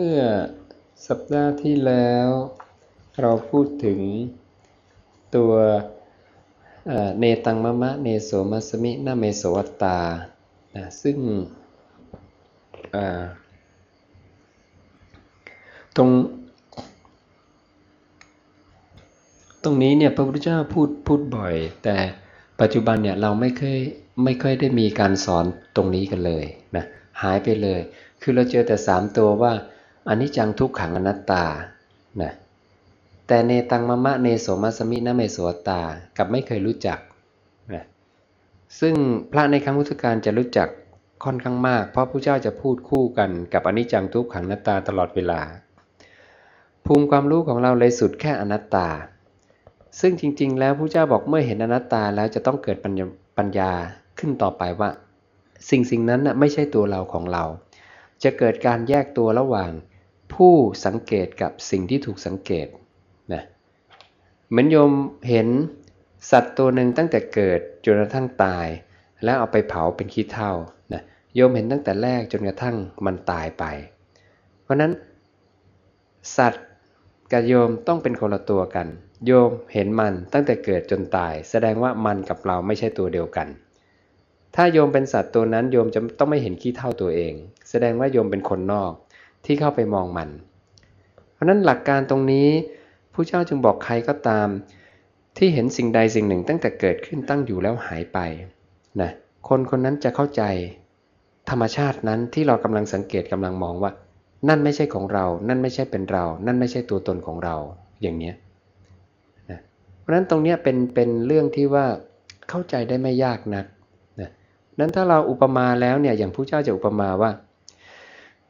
เมื่อสัปดาห์ที่แล้ว เราพูดถึงตัวเนตังมะมะเนโสมัสมินาเมโสวัตตาซึ่งตรงตรงนี้เนี่ยพระพุทธเจ้าพูดพูดบ่อย แต่ปัจจุบันเนี่ยเราไม่เคยไม่ค่อยได้มีการสอนตรงนี้กันเลยนะหายไปเลย คือเราเจอแต่สามตัวว่า อันนี้จังทุกขังอนัตตานะแต่เนตังมะมะเนโสมัสมินะเมโสตากับไม่เคยรู้จักนะซึ่งพระในครั้งพุทธกาลจะรู้จักค่อนข้างมาก เพราะพระเจ้าจะพูดคู่กันกับอนิจจังทุกขังอนัตตาตลอดเวลา ภูมิความรู้ของเราเลยสุดแค่อนัตตา ซึ่งจริง ๆ แล้วพระเจ้าบอกเมื่อเห็นอนัตตาแล้วจะต้องเกิดปัญญาขึ้นต่อไปว่า สิ่งสิ่งนั้นนะไม่ใช่ตัวเราของเรา จะเกิดการแยกตัวระหว่าง ผู้สังเกตกับสิ่งที่ถูกสังเกตนะเหมือนโยมเห็นสัตว์ตัวหนึ่งตั้งแต่เกิดจนกระทั่งตาย แล้วเอาไปเผาเป็นขี้เถ้านะโยมเห็นตั้งแต่แรกจนกระทั่งมันตายไป เพราะนั้น สัตว์กับโยมต้องเป็นคนละตัวกัน โยมเห็นมันตั้งแต่เกิดจนตาย แสดงว่ามันกับเราไม่ใช่ตัวเดียวกัน ถ้าโยมเป็นสัตว์ตัวนั้นโยมจะต้องไม่เห็นขี้เท่าตัวเอง แสดงว่าโยมเป็นคนนอก ที่เข้าไปมองมัน เพราะนั้นหลักการตรงนี้ผู้เจ้าจึงบอกใครก็ตาม ที่เห็นสิ่งใดสิ่งหนึ่งตั้งแต่เกิดขึ้นตั้งอยู่แล้วหายไปนะคนคนนั้นจะเข้าใจ ธรรมชาตินั้นที่เรากำลังสังเกตกำลังมองว่า นั่นไม่ใช่ของเรา นั่นไม่ใช่เป็นเรา นั่นไม่ใช่ตัวตนของเราอย่างนี้นะเพราะนั้นตรงนี้เป็นเป็นเรื่องที่ว่าเข้าใจได้ไม่ยากนักนะนั้นถ้าเราอุปมาแล้วเนี่ยอย่างผู้เจ้าจะอุปมาว่า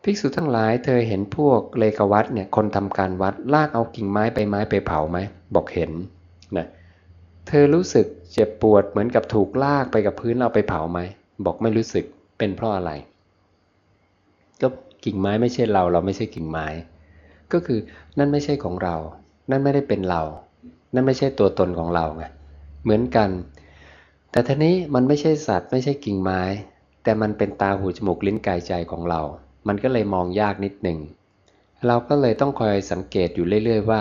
ภิกษุทั้งหลายเธอเห็นพวกเลกวัดเนี่ยคนทำการวัดลากเอากิ่งไม้ไปไม้ไปเผาไหมบอกเห็นนะเธอรู้สึกเจ็บปวดเหมือนกับถูกลากไปกับพื้นเอาไปเผาไหมบอกไม่รู้สึกเป็นเพราะอะไร ก็กิ่งไม้ไม่ใช่เรา เราไม่ใช่กิ่งไม้ ก็คือนั่นไม่ใช่ของเรา นั่นไม่ได้เป็นเรา นั่นไม่ใช่ตัวตนของเราไงเหมือนกัน แต่ทีนี้มันไม่ใช่สัตว์ไม่ใช่กิ่งไม้ แต่มันเป็นตาหูจมูกลิ้นกายใจของเรา มันก็เลยมองยากนิดหนึ่ง เราก็เลยต้องคอยสังเกตอยู่เรื่อย ๆ ว่า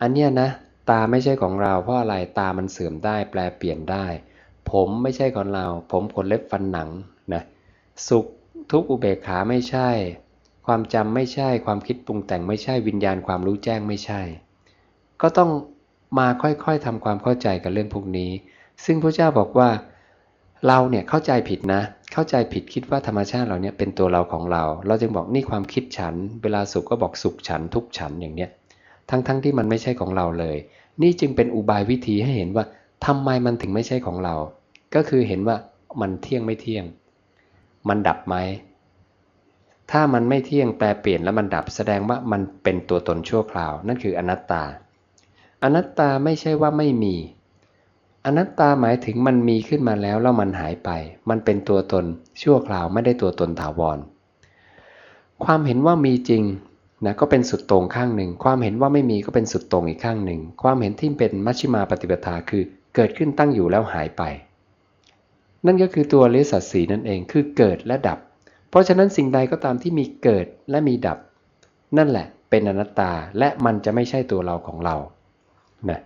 อันเนี้ยนะ ตาไม่ใช่ของเราเพราะอะไรตามันเสื่อมได้แปลเปลี่ยนได้ ผมไม่ใช่ของเรา ผมขนเล็บฟันหนังนะสุขทุกอุเบกขาไม่ใช่ ความจำไม่ใช่ความคิดปรุงแต่งไม่ใช่วิญญาณความรู้แจ้งไม่ใช่ ก็ต้องมาค่อยๆทำความเข้าใจกับเรื่องพวกนี้ ซึ่งพระเจ้าบอกว่า เราเนี่ยเข้าใจผิดนะเเข้าใจผิดคิดว่าธรรมชาติเราเนี่ยเป็นตัวเราของเรา เราจึงบอกนี่ความคิดฉัน เวลาสุขก็บอกสุขฉันทุกฉันอย่างเนี้ย ทั้งๆทที่มันไม่ใช่ของเราเลย นี่จึงเป็นอุบายวิธีให้เห็นว่าทำไมมันถึงไม่ใช่ของเรา ก็คือเห็นว่ามันเที่ยงไม่เที่ยง มันดับไหม ถ้ามันไม่เที่ยงแปลเปลี่ยนแล้วมันดับแสดงว่ามันเป็นตัวตนชั่วคราว นั่นคืออนัตตา อนัตตาไม่ใช่ว่าไม่มี อนัตตาหมายถึงมันมีขึ้นมาแล้วแล้วมันหายไป มันเป็นตัวตน ชั่วคราวไม่ได้ตัวตนถาวร ความเห็นว่ามีจริงนะก็เป็นสุดตรงข้างหนึ่ง ความเห็นว่าไม่มีก็เป็นสุดตรงอีกข้างหนึ่ง ความเห็นที่เป็นมัชฌิมาปฏิปทาคือเกิดขึ้นตั้งอยู่แล้วหายไป นั่นก็คือตัวเลสัตสีนั่นเองคือเกิดและดับ เพราะฉะนั้นสิ่งใดก็ตามที่มีเกิดและมีดับ นั่นแหละเป็นอนัตตาและมันจะไม่ใช่ตัวเราของเรานะ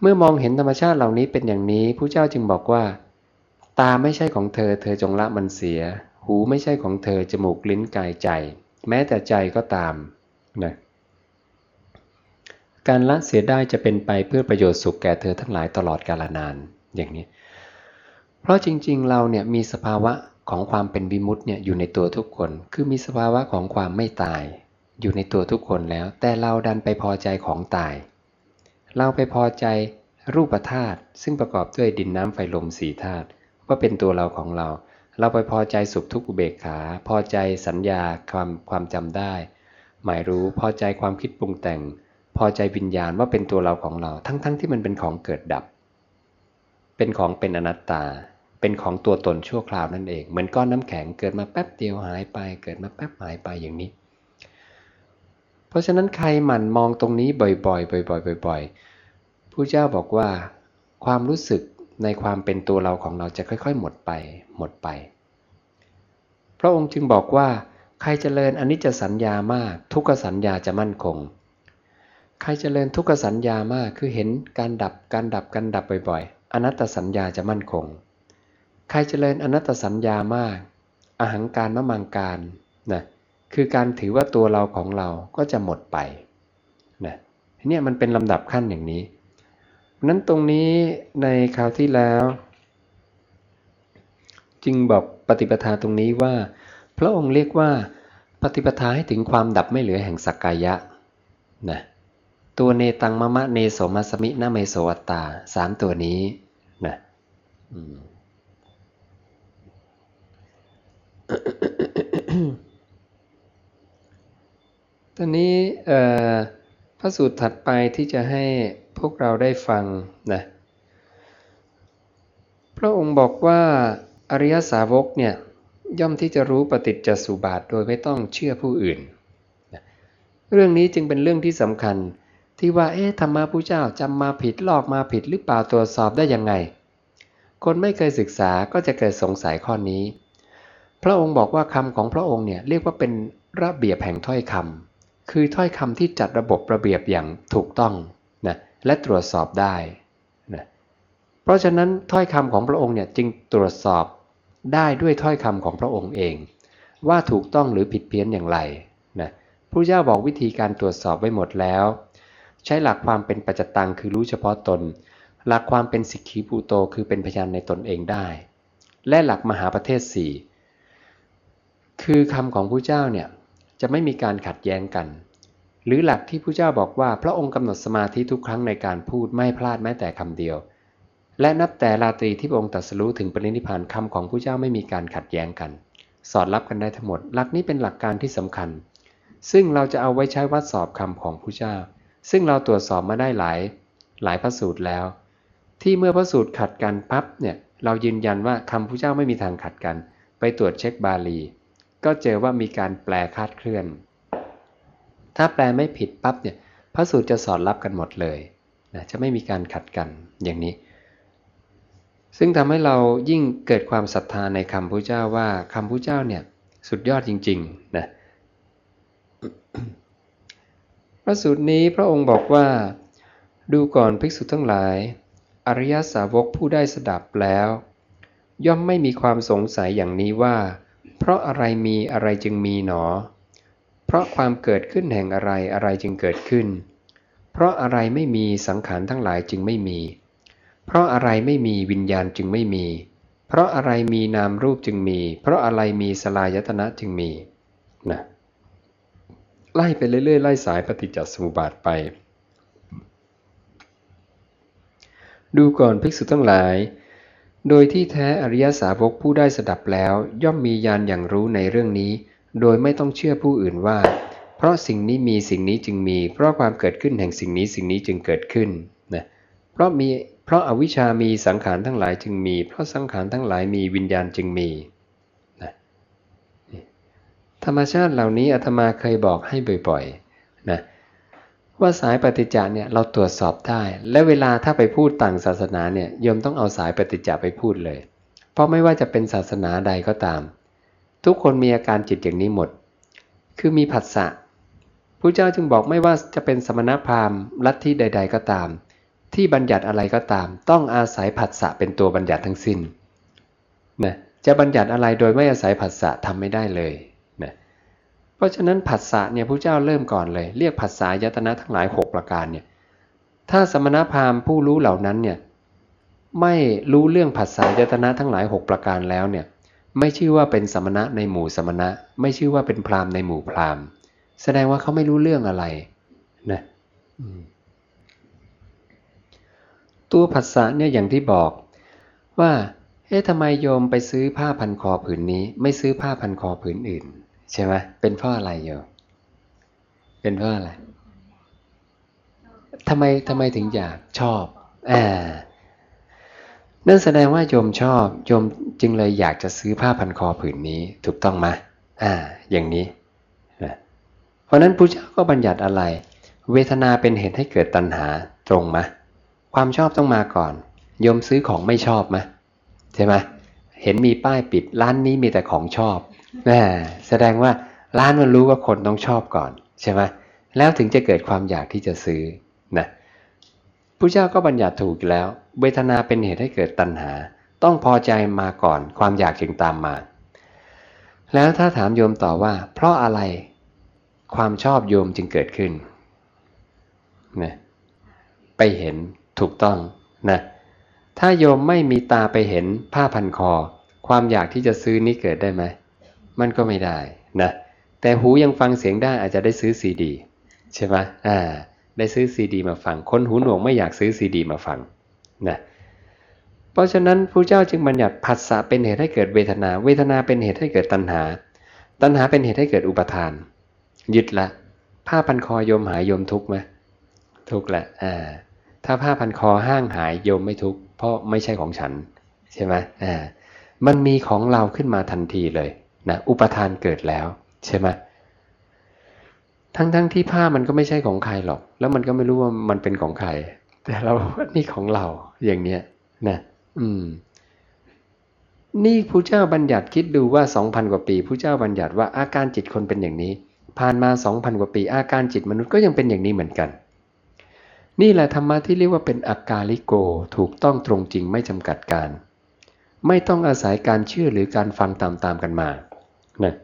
เมื่อมองเห็นธรรมชาติเหล่านี้เป็นอย่างนี้ผู้เจ้าจึงบอกว่า ตาไม่ใช่ของเธอ เธอจงละมันเสีย หูไม่ใช่ของเธอ จมูกลิ้นกายใจ แม้แต่ใจก็ตามนะการละเสียได้จะเป็นไปเพื่อประโยชน์สุขแก่เธอทั้งหลายตลอดกาลนานอย่างนี้ เพราะจริง ๆ เราเนี่ยมีสภาวะของความเป็นวิมุตต์เนี่ยอยู่ในตัวทุกคน คือมีสภาวะของความไม่ตาย อยู่ในตัวทุกคนแล้ว แต่เราดันไปพอใจของตาย เราไปพอใจรูปธาตุซึ่งประกอบด้วยดินน้ำไฟลมสีธาตุว่าเป็นตัวเราของเรา เราไปพอใจสุขทุกข์อุเบกขา พอใจสัญญาความความจำได้ หมายรู้พอใจความคิดปรุงแต่ง พอใจวิญญาณว่าเป็นตัวเราของเรา ทั้งๆทที่มันเป็นของเกิดดับ เป็นของเป็นอนัตตา เป็นของตัวตนชั่วคราวนั่นเอง เหมือนก้อนน้ำแข็งเกิดมาแป๊บเดียวหายไป เกิดมาแป๊บหายไปอย่างนี้ เพราะฉะนั้นใครหมั่นมองตรงนี้บ่อยๆ บ่อยๆบ่อยๆ ผู้เจ้าบอกว่า ความรู้สึกในความเป็นตัวเราของเราจะค่อย ๆ หมดไป หมดไป พระองค์จึงบอกว่า ใครเจริญอนิจจสัญญามาก ทุกขสัญญาจะมั่นคง ใครเจริญทุกขสัญญามากคือเห็นการดับการดับการดับบ่อยๆ อนัตตสัญญาจะมั่นคง ใครเจริญอนัตตสัญญามาก อหังการมะมังการนะคือการถือว่าตัวเราของเราก็จะหมดไปนะเนี่ยมันเป็นลำดับขั้นอย่างนี้ นั้นตรงนี้ในคราวที่แล้ว จึงบอกปฏิปทาตรงนี้ว่า พระองค์เรียกว่า ปฏิปทาให้ถึงความดับไม่เหลือแห่งสักกายะนะตัวเนตังมะมะเนโสมัสมินาเมโสวัตตาสามตัวนี้นะตอนนี้พระสูตรถัดไปที่จะให้ พวกเราได้ฟังนะพระองค์บอกว่าอริยสาวกเนี่ยย่อมที่จะรู้ปฏิจจสุบาทโดยไม่ต้องเชื่อผู้อื่นเรื่องนี้จึงเป็นเรื่องที่สำคัญที่ว่าเอ๊ะธรรมะผู้เจ้าจำมาผิดลอกมาผิดหรือเปล่าตรวจสอบได้ยังไง คนไม่เคยศึกษาก็จะเกิดสงสัยข้อนี้ พระองค์บอกว่าคำของพระองค์เนี่ยเรียกว่าเป็นระเบียบแห่งถ้อยคำคือถ้อยคำที่จัดระบบระเบียบอย่างถูกต้อง และตรวจสอบได้นะเพราะฉะนั้นถ้อยคำของพระองค์เนี่ยจึงตรวจสอบได้ด้วยถ้อยคำของพระองค์เอง ว่าถูกต้องหรือผิดเพี้ยนอย่างไรนะพระเจ้าบอกวิธีการตรวจสอบไว้หมดแล้ว ใช้หลักความเป็นปัจจตังคือรู้เฉพาะตน หลักความเป็นสิกขีภูโตคือเป็นพยานในตนเองได้ และหลักมหาประเทศสี่คือคำของพระเจ้าเนี่ยจะไม่มีการขัดแย้งกัน หรือหลักที่พระเจ้าบอกว่าพระองค์กำหนดสมาธิทุกครั้งในการพูดไม่พลาดแม้แต่คำเดียว และนับแต่ราตรีที่พระองค์ตรัสรู้ถึงปรินิพานคำของพระเจ้าไม่มีการขัดแย้งกัน สอดรับกันได้ทั้งหมด หลักนี้เป็นหลักการที่สำคัญ ซึ่งเราจะเอาไว้ใช้วัดสอบคำของพระเจ้า ซึ่งเราตรวจสอบมาได้หลาย หลายพระสูตรแล้ว ที่เมื่อพระสูตรขัดกันปั๊บเนี่ยเรายืนยันว่าคำพระเจ้าไม่มีทางขัดกัน ไปตรวจเช็คบาลี ก็เจอว่ามีการแปลคาดเคลื่อน ถ้าแปลไม่ผิดปั๊บเนี่ยพระสูตรจะสอดรับกันหมดเลยนะจะไม่มีการขัดกันอย่างนี้ ซึ่งทำให้เรายิ่งเกิดความศรัทธาในคำพระเจ้าว่าคำพระเจ้าเนี่ยสุดยอดจริงๆนะพระสูตรนี้พระองค์บอกว่า ดูก่อนภิกษุทั้งหลาย อริยสาวกผู้ได้สดับแล้ว ย่อมไม่มีความสงสัยอย่างนี้ว่า เพราะอะไรมีอะไรจึงมีหนอ เพราะความเกิดขึ้นแห่งอะไรอะไรจึงเกิดขึ้น เพราะอะไรไม่มีสังขารทั้งหลายจึงไม่มี เพราะอะไรไม่มีวิญญาณจึงไม่มี เพราะอะไรมีนามรูปจึงมี เพราะอะไรมีสลายตนะจึงมีนะไล่ไปเรื่อยๆไล่สายปฏิจจสมุปบาทไป ดูก่อนภิกษุทั้งหลาย โดยที่แท้อริยสาวกผู้ได้สดับแล้ว ย่อมมีญาณอย่างรู้ในเรื่องนี้ โดยไม่ต้องเชื่อผู้อื่นว่า เพราะสิ่งนี้มีสิ่งนี้จึงมี เพราะความเกิดขึ้นแห่งสิ่งนี้สิ่งนี้จึงเกิดขึ้นนะเพราะมีเพราะอาวิชามีสังขารทั้งหลายจึงมี เพราะสังขารทั้งหลายมีวิญญาณจึงมีนะธรรมชาติเหล่านี้อาตมาเคยบอกให้บ่อยๆนะว่าสายปฏิจจาเนี่ยเราตรวจสอบได้ และเวลาถ้าไปพูดต่างศาสนาเนี่ยโยมต้องเอาสายปฏิจจาไปพูดเลย เพราะไม่ว่าจะเป็นศาสนาใดก็ตาม ทุกคนมีอาการจิตอย่างนี้หมด คือมีผัสสะพระเจ้าจึงบอกไม่ว่าจะเป็นสมณพราหมณ์ลัทธิใด ๆ ก็ตาม ที่บัญญัติอะไรก็ตาม ต้องอาศัยผัสสะเป็นตัวบัญญัติทั้งสิ้นนะจะบัญญัติอะไรโดยไม่อาศัยผัสสะทำไม่ได้เลยนะเพราะฉะนั้นผัสสะเนี่ยพระเจ้าเริ่มก่อนเลย เรียกผัสสะยตนะทั้งหลาย 6 ประการเนี่ยถ้าสมณพราหมณ์ผู้รู้เหล่านั้นเนี่ยไม่รู้เรื่องผัสสะยตนะทั้งหลาย 6 ประการแล้วเนี่ย ไม่ชื่อว่าเป็นสมณะในหมู่สมณะ ไม่ชื่อว่าเป็นพราหมณ์ในหมู่พราหมณ์ แสดงว่าเขาไม่รู้เรื่องอะไรนะตัวผัสสะเนี่ยอย่างที่บอก ว่าเอ๊ะทำไมโยมไปซื้อผ้าพันคอผืนนี้ ไม่ซื้อผ้าพันคอผืนอื่น ใช่ไหมเป็นเพราะอะไรโยมเป็นเพราะอะไรทำไมทำไมถึงอยากชอบอ่า นั่นแสดงว่าโยมชอบโยมจึงเลยอยากจะซื้อผ้าพันคอผืนนี้ถูกต้องไหมอ่า อย่างนี้นะเพราะนั้นพระเจ้าก็บัญญัติอะไร เวทนาเป็นเหตุให้เกิดตัณหาตรงไหมความชอบต้องมาก่อน โยมซื้อของไม่ชอบไหมใช่ไหมเห็นมีป้ายปิดร้านนี้มีแต่ของชอบนะแสดงว่าร้านมันรู้ว่าคนต้องชอบก่อน ใช่ไหมแล้วถึงจะเกิดความอยากที่จะซื้อนะ พระเจ้าก็บัญญัติถูกแล้ว เวทนาเป็นเหตุให้เกิดตัณหา ต้องพอใจมาก่อนความอยากจึงตามมา แล้วถ้าถามโยมต่อว่า เพราะอะไรความชอบโยมจึงเกิดขึ้นนะไปเห็นถูกต้องนะถ้าโยมไม่มีตาไปเห็นผ้าพันคอ ความอยากที่จะซื้อนี้เกิดได้ไหม มันก็ไม่ได้นะแต่หูยังฟังเสียงได้อาจจะได้ซื้อซีดี ใช่ไหมอ่า ได้ซื้อซีดี มาฟัง คนหูหนวกไม่อยากซื้อซีดี มาฟังนะเพราะฉะนั้นพระเจ้าจึงบัญญัติผัสสะเป็นเหตุให้เกิดเวทนา เวทนาเป็นเหตุให้เกิดตัณหา ตัณหาเป็นเหตุให้เกิดอุปทาน ยึดละ ผ้าพันคอโยมหายโยมทุกไหมทุกแหละอ่าถ้าผ้าพันคอห้างหายโยมไม่ทุกเพราะไม่ใช่ของฉัน ใช่ไหมอ่ามันมีของเราขึ้นมาทันทีเลยนะอุปทานเกิดแล้ว ใช่ไหม ทั้งๆทที่ผ้ามันก็ไม่ใช่ของใครหรอก แล้วมันก็ไม่รู้ว่ามันเป็นของใคร แต่เราว่านี่ของเราอย่างเนี้ยนะอืม นี่ผู้เจ้าบัญญัติคิดดูว่าสองพันกว่าปีผู้เจ้าบัญญัติว่าอาการจิตคนเป็นอย่างนี้ ผ่านมาสองพันกว่าปี อาการจิตมนุษย์ก็ยังเป็นอย่างนี้เหมือนกัน นี่แหละธรรมะที่เรียกว่าเป็นอากาลิโกถูกต้องตรงจริงไม่จำกัดการ ไม่ต้องอาศัยการเชื่อหรือการฟังตามๆกันมานะ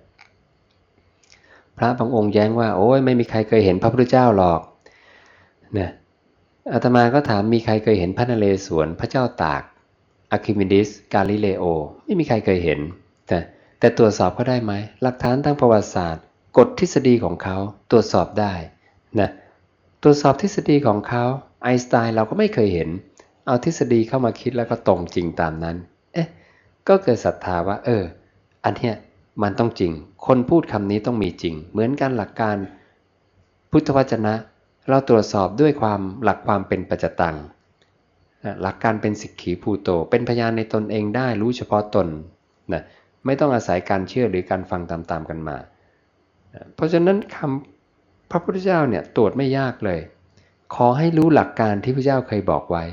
พระบางองค์แย้งว่า โอ้ยไม่มีใครเคยเห็นพระพุทธเจ้าหรอกนะอาตมาก็ถามมีใครเคยเห็นพระนเรศวรพระเจ้าตากอะคิมิดิสกาลิเลโอ ไม่มีใครเคยเห็น แต่แต่ตรวจสอบเขาได้ไหมหลักฐานทางประวัติศาสตร์ กฎทฤษฎีของเขาตรวจสอบได้นะตรวจสอบทฤษฎีของเขาไอน์สไตน์เราก็ไม่เคยเห็น เอาทฤษฎีเข้ามาคิดแล้วก็ตรงจริงตามนั้น เอ๊ะก็เกิดศรัทธาว่า เออ อันเนี้ย มันต้องจริง คนพูดคำนี้ต้องมีจริง เหมือนกันหลักการ พุทธวจนะ เราตรวจสอบด้วยความหลักความเป็นปัจจตังหลักการเป็นสิกขีภูโต เป็นพยานในตนเองได้รู้เฉพาะตนนะไม่ต้องอาศัยการเชื่อหรือการฟังตามๆกันมา เพราะฉะนั้นคำพระพุทธเจ้าเนี่ยตรวจไม่ยากเลย ขอให้รู้หลักการที่พระเจ้าเคยบอกไว้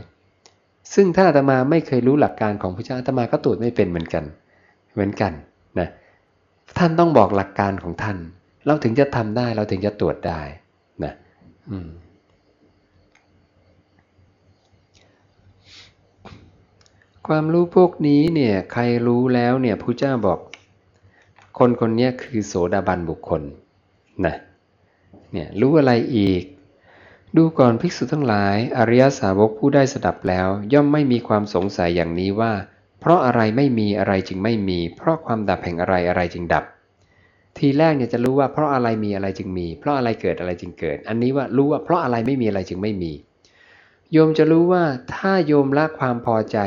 ซึ่งถ้าอาตมาไม่เคยรู้หลักการของพระเจ้าอาตมาก็ตรวจไม่เป็นเหมือนกัน เหมือนกันนะ ท่านต้องบอกหลักการของท่าน เราถึงจะทำได้ เราถึงจะตรวจได้นะความรู้พวกนี้เนี่ยใครรู้แล้วเนี่ยพระเจ้าบอก คนคนนี้คือโสดาบันบุคคลนะเนี่ยรู้อะไรอีก ดูก่อนภิกษุทั้งหลาย อริยสาวกผู้ได้สดับแล้ว ย่อมไม่มีความสงสัยอย่างนี้ว่า เพราะอะไรไม่มีอะไรจึงไม่มี เพราะความดับแห่งอะไรอะไรจึงดับ ทีแรกเนี่ยจะรู้ว่าเพราะอะไรมีอะไรจึงมี เพราะอะไรเกิดอะไรจึงเกิด อันนี้ว่ารู้ว่าเพราะอะไรไม่มีอะไรจึงไม่มี โยมจะรู้ว่าถ้าโยมละความพอใจ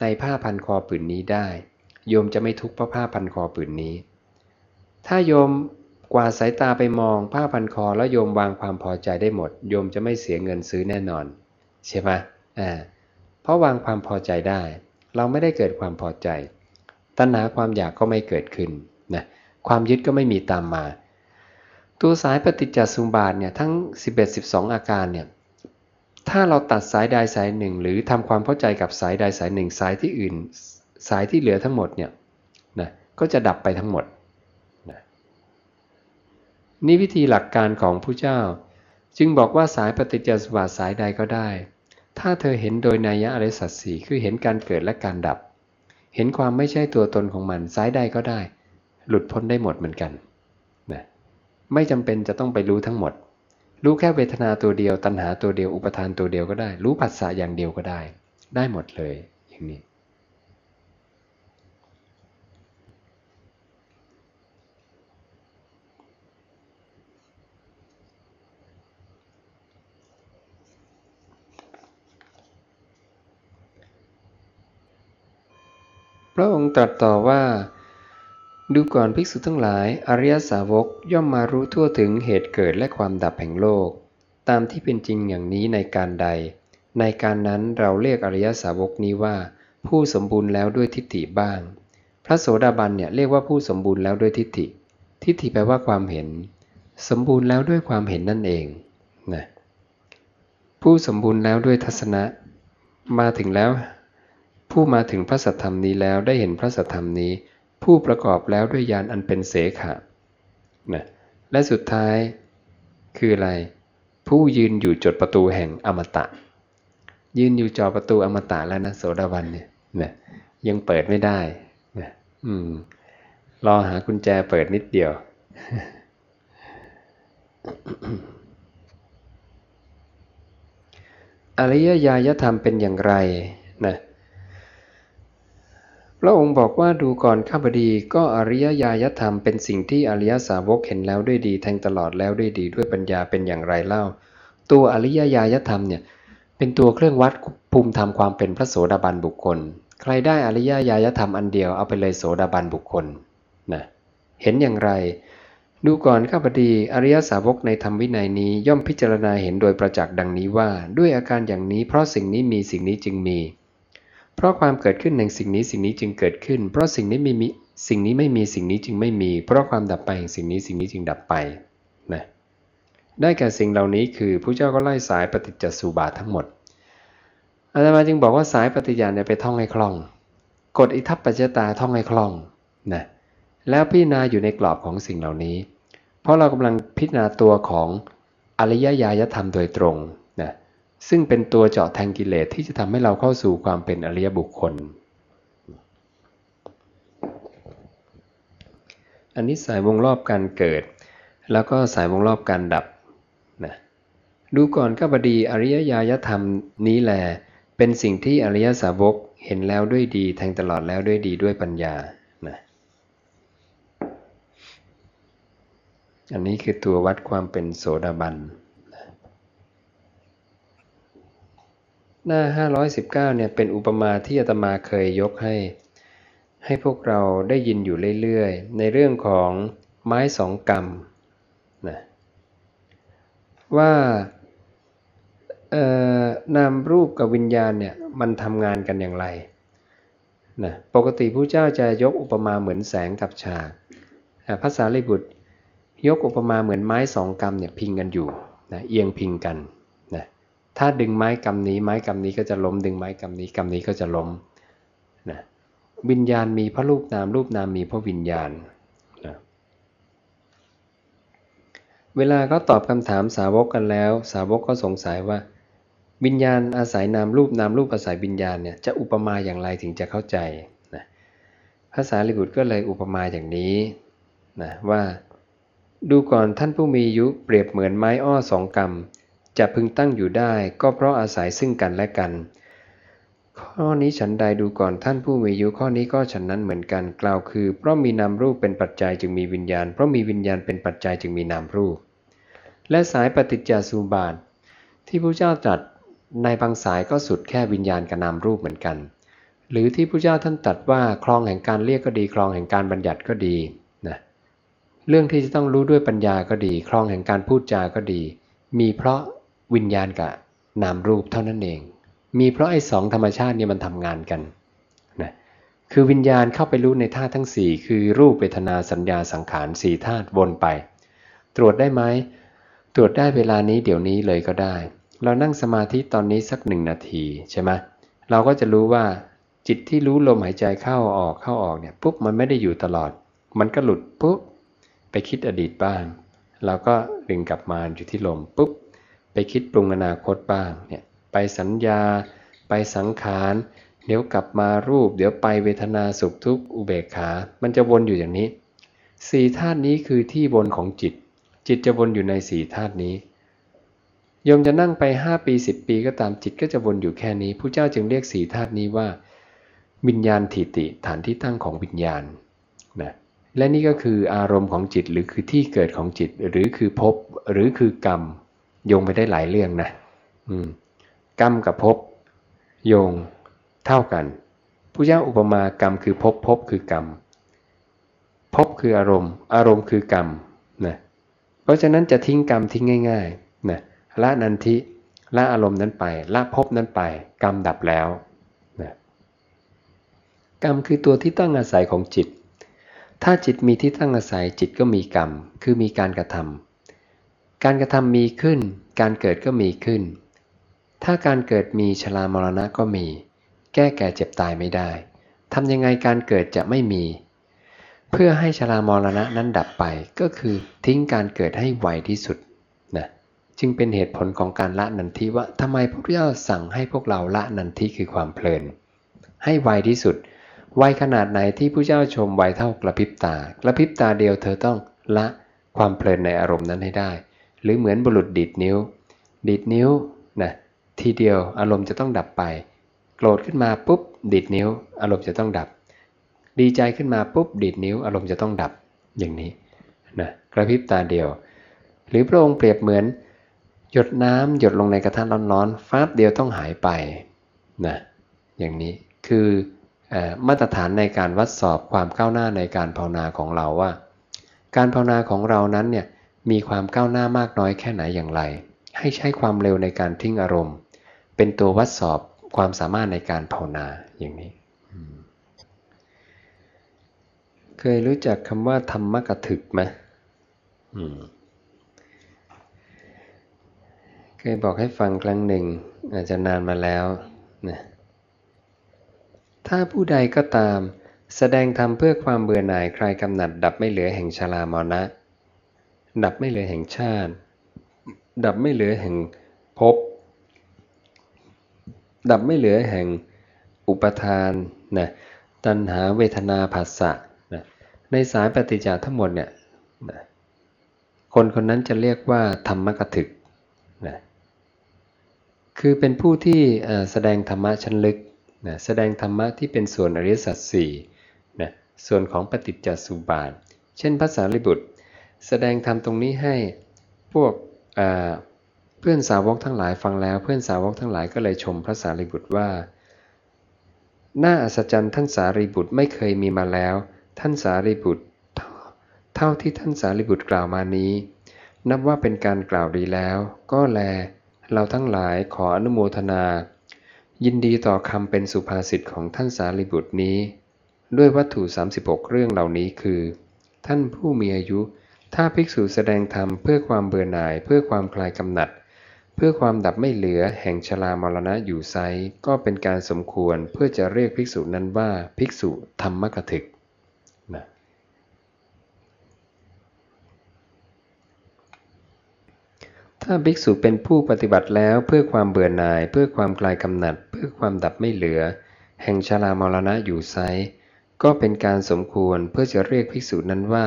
ในผ้าพันคอผืนนี้ได้ โยมจะไม่ทุกข์เพราะผ้าพันคอผืนนี้ ถ้าโยมกวาดสายตาไปมองผ้าพันคอแล้วโยมวางความพอใจได้หมด โยมจะไม่เสียเงินซื้อแน่นอน ใช่ไหมอ่าเพราะวางความพอใจได้ เราไม่ได้เกิดความพอใจ ตัณหาความอยากก็ไม่เกิดขึ้นนะความยึดก็ไม่มีตามมา ตัวสายปฏิจจสุบาทเนี่ยทั้ง 11-12 อาการเนี่ยถ้าเราตัดสายใดสายหนึ่ง หรือทำความเข้าใจกับสายใดสายหนึ่ง สายที่อื่น สายที่เหลือทั้งหมดเนี่ยนะก็จะดับไปทั้งหมดนะนี่วิธีหลักการของผู้เจ้า จึงบอกว่าสายปฏิจจสุบาทสายใดก็ได้ ถ้าเธอเห็นโดยนัยยะอริสัตสีคือเห็นการเกิดและการดับ เห็นความไม่ใช่ตัวตนของมันสายใดก็ได้ หลุดพ้นได้หมดเหมือนกันนะไม่จำเป็นจะต้องไปรู้ทั้งหมด รู้แค่เวทนาตัวเดียว ตัณหาตัวเดียวอุปทานตัวเดียวก็ได้ รู้ผัสสะอย่างเดียวก็ได้ ได้หมดเลยอย่างนี้ ระองค์ตรัสต่อว่า ดูก่อนภิกษุทั้งหลาย อริยสาวกย่อมมารู้ทั่วถึงเหตุเกิดและความดับแห่งโลก ตามที่เป็นจริงอย่างนี้ในการใด ในการนั้นเราเรียกอริยสาวกนี้ว่า ผู้สมบูรณ์แล้วด้วยทิฏฐิบ้าง พระโสดาบันเนี่ยเรียกว่าผู้สมบูรณ์แล้วด้วยทิฏฐิ ทิฏฐิแปลว่าความเห็น สมบูรณ์แล้วด้วยความเห็นนั่นเองนะผู้สมบูรณ์แล้วด้วยทัศนะ มาถึงแล้ว ผู้มาถึงพระสัทธรรมนี้แล้วได้เห็นพระสัทธรรมนี้ ผู้ประกอบแล้วด้วยญาณอันเป็นเสขะนะและสุดท้าย คืออะไร ผู้ยืนอยู่จดประตูแห่งอมตะ ยืนอยู่จอประตูอมตะแล้วนะโสดาบันเนี่ยนะยังเปิดไม่ได้นะอืมรอหากุญแจเปิดนิดเดียวอริยญาณธรรมเป็นอย่างไรนะ พระองค์บอกว่าดูก่อนข้าพดีก็อริยญาณธรรมเป็นสิ่งที่อริยสาวกเห็นแล้วด้วยดีแทงตลอดแล้วด้วยดีด้วยปัญญาเป็นอย่างไรเล่า ตัวอริยญาณธรรมเนี่ยเป็นตัวเครื่องวัดภูมิธรรมความเป็นพระโสดาบันบุคคล ใครได้อริยญาณธรรมอันเดียวเอาไปเลยโสดาบันบุคคลนะเห็นอย่างไร ดูก่อนข้าพดีอริยสาวกในธรรมวินัยนี้ย่อมพิจารณาเห็นโดยประจักษ์ดังนี้ว่า ด้วยอาการอย่างนี้เพราะสิ่งนี้มีสิ่งนี้จึงมี เพราะความเกิดขึ้นแห่งสิ่งนี้สิ่งนี้จึงเกิดขึ้น เพราะสิ่งนี้ไม่มีสิ่งนี้ไม่มีสิ่งนี้จึงไม่มี เพราะความดับไปแห่งสิ่งนี้สิ่งนี้จึงดับไปนะได้แก่สิ่งเหล่านี้คือพระเจ้าก็ไล่สายปฏิจจสุบาททั้งหมดอาจารย์จึงบอกว่าสายปฏิญาณเนี่ยไปท่องให้คล่องกดอิทัปปัจจตาท่องให้คล่องนะแล้วพิจารณาอยู่ในกรอบของสิ่งเหล่านี้ เพราะเรากำลังพิจารณาตัวของอริยญาณธรรมโดยตรง ซึ่งเป็นตัวเจาะแทงกิเลสที่จะทำให้เราเข้าสู่ความเป็นอริยบุคคล อันนี้สายวงรอบการเกิด แล้วก็สายวงรอบการดับนะดูก่อนก็บดีอริยญาณธรรมนี้แล เป็นสิ่งที่อริยสาวกเห็นแล้วด้วยดีแทงตลอดแล้วด้วยดีด้วยปัญญานะอันนี้คือตัววัดความเป็นโสดาบัน หน้า 519 เนี่ยเป็นอุปมาที่อาตมาเคยยกให้ ให้พวกเราได้ยินอยู่เรื่อยๆ ในเรื่องของไม้สองกรรมนะว่านามรูปกับวิญญาณเนี่ยมันทำงานกันอย่างไรนะปกติผู้เจ้าจะยกอุปมาเหมือนแสงกับฉากภาษาลิบุตรยกอุปมาเหมือนไม้สองกำเนี่ยพิงกันอยู่นะเอียงพิงกัน ถ้าดึงไม้กำนี้ไม้กำนี้ก็จะล้ม ดึงไม้กำนี้กำนี้ก็จะล้มนะวิญญาณมีพระรูปนามรูปนามมีพระวิญญาณนะเวลาก็ตอบคำถามสาวกกันแล้ว สาวกก็สงสัยว่า วิญญาณอาศัยนามรูปนามรูปอาศัยวิญญาณเนี่ยจะอุปมาอย่างไรถึงจะเข้าใจนะภาษาลิบุตรก็เลยอุปมาอย่างนี้นะว่าดูก่อนท่านผู้มีอายุเปรียบเหมือนไม้อ้อสองกำ จะพึงตั้งอยู่ได้ก็เพราะอาศัยซึ่งกันและกัน ข้อนี้ฉันใดดูก่อนท่านผู้มีอายุข้อนี้ก็ฉันนั้นเหมือนกันกล่าวคือ เพราะมีนามรูปเป็นปัจจัยจึงมีวิญญาณ เพราะมีวิญญาณเป็นปัจจัยจึงมีนามรูป และสายปฏิจจสุบาท ที่พระเจ้าตรัสในบางสายก็สุดแค่วิญญาณกับนามรูปเหมือนกัน หรือที่พระเจ้าท่านตรัสว่าคลองแห่งการเรียกก็ดี คลองแห่งการบัญญัติก็ดีนะเรื่องที่จะต้องรู้ด้วยปัญญาก็ดี คลองแห่งการพูดจาก็ดี มีเพราะ วิญญาณกับนามรูปเท่านั้นเอง มีเพราะไอ้สองธรรมชาตินี่มันทำงานกันนะคือวิญญาณเข้าไปรู้ในธาตุทั้ง 4 คือรูปเวทนาสัญญาสังขารสี่ธาตุวนไป ตรวจได้ไหมตรวจได้เวลานี้เดี๋ยวนี้เลยก็ได้ เรานั่งสมาธิตอนนี้สักหนึ่งนาทีใช่ไหมเราก็จะรู้ว่าจิตที่รู้ลมหายใจเข้าออกเข้าออกเนี่ยปุ๊บมันไม่ได้อยู่ตลอด มันก็หลุดปุ๊บไปคิดอดีตบ้าง เราก็ดึงกลับมาอยู่ที่ลมปุ๊บ คิดปรุงอนาคตบ้างเนี่ยไปสัญญา ไปสังขารเดี๋ยวกลับมารูป เดี๋ยวไปเวทนาสุขทุกข์อุเบกขา มันจะวนอยู่อย่างนี้สี่ธาตุนี้คือที่วนของจิต จิตจะวนอยู่ในสี่ธาตุนี้ยมจะนั่งไปห้าปีสิบปีก็ตามจิตก็จะวนอยู่แค่นี้ผู้เจ้าจึงเรียกสี่ธาตุนี้ว่าวิญญาณถิติฐานที่ตั้งของวิญญาณนะและนี่ก็คืออารมณ์ของจิตหรือคือที่เกิดของจิต หรือคือภพหรือคือกรรม โยงไปได้หลายเรื่องนะกรรมกับภพโยงเท่ากันผู้ย่าอุปมากรรมคือภพภพคือกรรมภพคืออารมณ์ อารมณ์คือกรรมนะเพราะฉะนั้นจะทิ้งกรรมทิ้งง่าย ๆนะละนันทิละอารมณ์นั้นไป ละภพนั้นไป กรรมดับแล้วนะกรรมคือตัวที่ตั้งอาศัยของจิต ถ้าจิตมีที่ตั้งอาศัยจิตก็มีกรรม คือมีการกระทำ การกระทำมีขึ้น การเกิดก็มีขึ้น ถ้าการเกิดมีชรามรณะก็มี แก้แก่เจ็บตายไม่ได้ทำยังไงการเกิดจะไม่มี เพื่อให้ชรามรณะนั้นดับไปก็คือทิ้งการเกิดให้ไวที่สุดนะจึงเป็นเหตุผลของการละนันทิว่าทำไมพระพุทธเจ้าสั่งให้พวกเราละนันทิคือความเพลิน ให้ไวที่สุดไวขนาดไหนที่พระเจ้าชมไวเท่ากระพริบตากระพริบตาเดียวเธอต้องละความเพลินในอารมณ์นั้นให้ได้ หรือเหมือนบุรุษดีดนิ้ว ดีดนิ้วนะทีเดียวอารมณ์จะต้องดับไป โกรธขึ้นมาปุ๊บดีดนิ้ว อารมณ์จะต้องดับ ดีใจขึ้นมาปุ๊บดีดนิ้ว อารมณ์จะต้องดับอย่างนี้นะกระพริบตาเดียว หรือพระองค์เปรียบเหมือน หยดน้ำหยดลงในกระทะร้อนๆฟาบเดียวต้องหายไปนะอย่างนี้คือมาตรฐานในการวัดสอบความก้าวหน้าในการภาวนาของเราว่า การภาวนาของเรานั้นเนี่ย มีความก้าวหน้ามากน้อยแค่ไหนอย่างไร ให้ใช้ความเร็วในการทิ้งอารมณ์ เป็นตัววัดสอบความสามารถในการภาวนาอย่างนี้ เคยรู้จักคำว่าธรรมกถึกไหมเคยบอกให้ฟังครั้งหนึ่ง อาจจะนานมาแล้วนะถ้าผู้ใดก็ตาม แสดงธรรมเพื่อความเบื่อหน่ายคลายกำหนัดดับไม่เหลือแห่งชรามรณะ ดับไม่เหลือแห่งชาติ ดับไม่เหลือแห่งภพ ดับไม่เหลือแห่งอุปทานนะตัณหาเวทนาผัสสะนะในสายปฏิจจทั้งหมดเนี่ยนะคนคนนั้นจะเรียกว่าธรรมกถึกนะคือเป็นผู้ที่แสดงธรรมะชั้นลึกนะแสดงธรรมะที่เป็นส่วนอริยสัจสี่นะส่วนของปฏิจจสุบาท เช่นภาษาลิบุตร แสดงธรรมตรงนี้ให้พวกเพื่อนสาวกทั้งหลายฟังแล้ว เพื่อนสาวกทั้งหลายก็เลยชมพระสารีบุตรว่าน่าอัศจรรย์ท่านสารีบุตรไม่เคยมีมาแล้ว ท่านสารีบุตร เท่าที่ท่านสารีบุตรกล่าวมานี้ นับว่าเป็นการกล่าวดีแล้ว ก็แล เราทั้งหลายขออนุโมทนา ยินดีต่อคำเป็นสุภาษิตของท่านสารีบุตรนี้ ด้วยวัตถุ 36 เรื่องเหล่านี้คือ ท่านผู้มีอายุ ถ้าภิกษุแสดงธรรมเพื่อความเบื่อหน่าย เพื่อความคลายกำหนัด เพื่อความดับไม่เหลือแห่งชรามรณะอยู่ไซก็เป็นการสมควรเพื่อจะเรียกภิกษุนั้นว่าภิกษุธรรมกถึกนะถ้าภิกษุเป็นผู้ปฏิบัติแล้วเพื่อความเบื่อหน่าย เพื่อความคลายกำหนัด เพื่อความดับไม่เหลือ แห่งชรามรณะอยู่ไซก็เป็นการสมควรเพื่อจะเรียกภิกษุนั้นว่า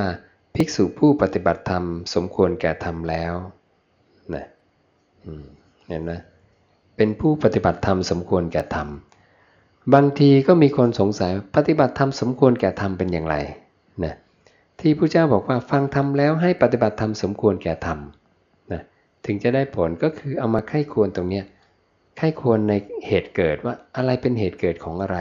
ภิกษุผู้ปฏิบัติธรรมสมควรแก่ธรรมแล้วนะเห็นไหมเป็นผู้ปฏิบัติธรรมสมควรแก่ธรรม บางทีก็มีคนสงสัยปฏิบัติธรรมสมควรแก่ธรรมเป็นอย่างไรนะที่พระเจ้าบอกว่าฟังธรรมแล้วให้ปฏิบัติธรรมสมควรแก่ธรรมนะถึงจะได้ผลก็คือเอามาไข้ควรตรงเนี้ยไข้ควรในเหตุเกิดว่าอะไรเป็นเหตุเกิดของอะไร